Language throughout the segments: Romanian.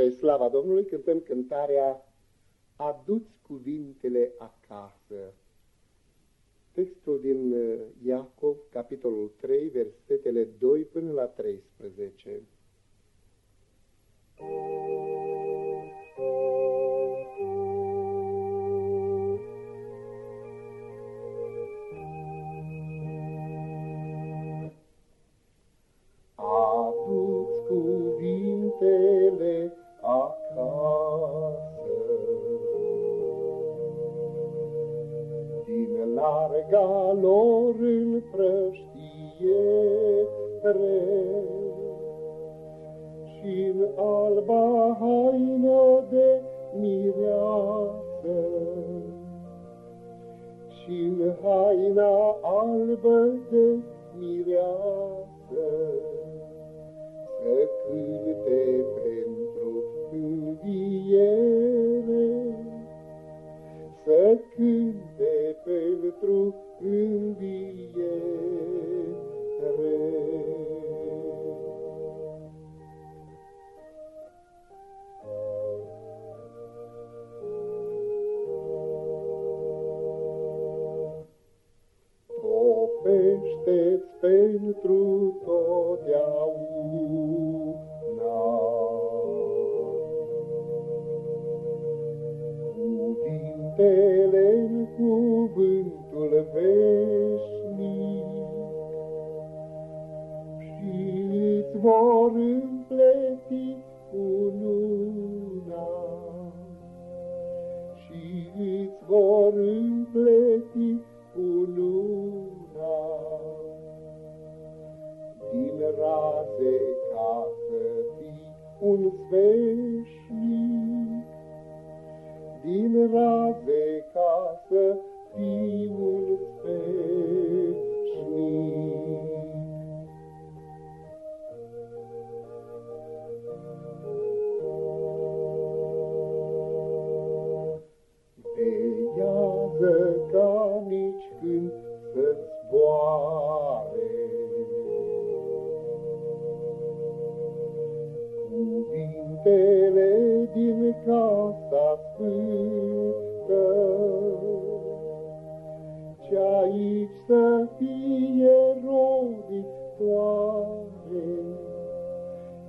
Spre slava Domnului cântăm cântarea Aduți cuvintele acasă. Textul din uh, Iacov, capitolul 3, versetele 2 până la 13. Larga lor în prăștie și în alba haină de mireasă și în haina albă de mireasă să cânte pentru Topește-ți pentru totdeauna. Cuvintele în cuvântul veșnic și îți vor raze ca să fii un veșnic din raze ca să fii un veșnic. Veiază ca nici când să zboare. Din casa sfântă, ce aici să fie roditoare,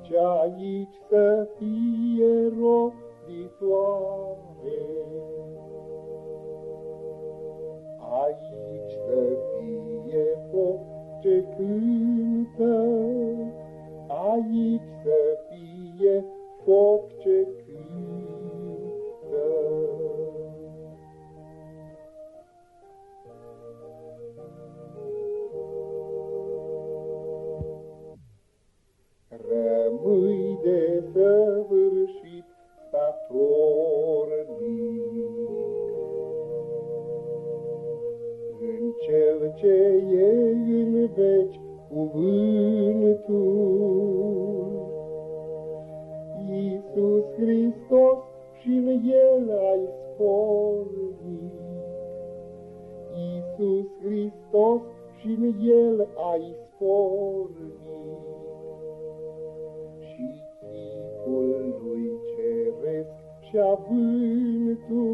ce aici să fie roditoare. Aici să fie foc ce cântă, aici să fie foc ce ce e în veci cuvântul. Iisus Hristos și în El ai spornit. Iisus Hristos și în El ai spornit. Și chipul Lui ceresc și avântul,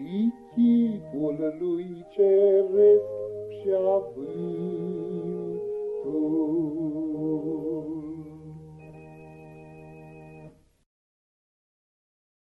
și chipul Lui ceresc și avântul.